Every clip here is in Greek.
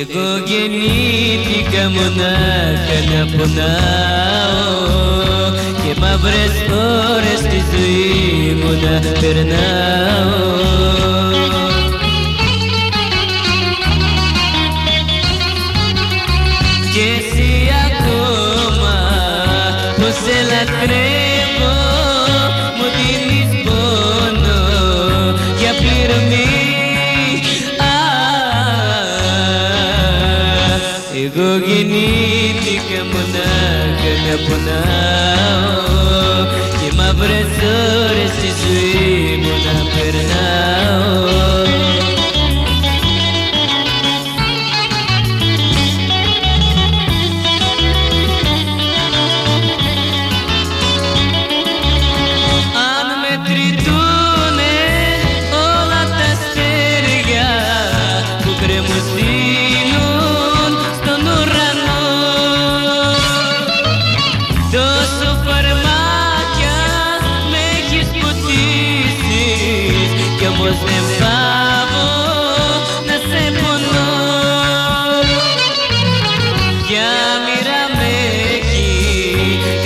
Εγώ γεννήθηκα μονάχα να πονάω Και μαύρες ώρες στη ζωή μου να περνάω σε λατρεύω μου δίνεις πόνο για πληρωμή. Εγώ γεννήθηκα μονάχα να πονάω Και μαύρες ώρες στη ζωή μου να περνάω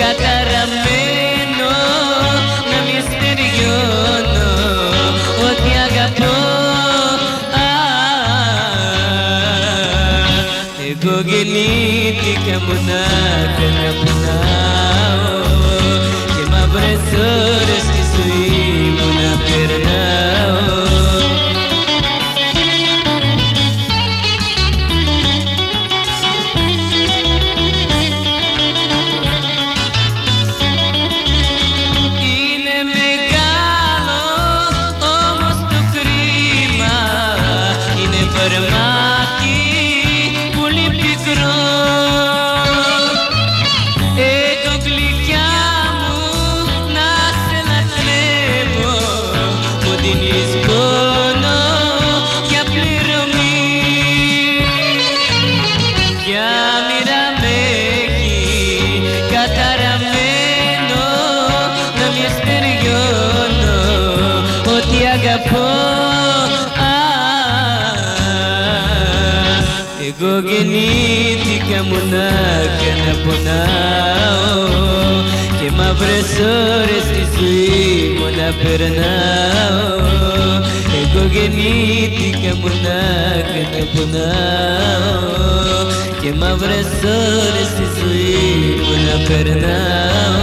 καταραμένο να μη στεριώνω ότι αγαπώ Α, Εγώ γεννήθηκα μονάχα να πονάω και μαύρες ώρες Εγώ γεννήθηκα μονάχα να πονάω. Και μαύρες ώρες στη ζωή μου να περνάω. Εγώ γεννήθηκα μονάχα να πονάω. Και μαύρες ώρες στη ζωή μου να περνάω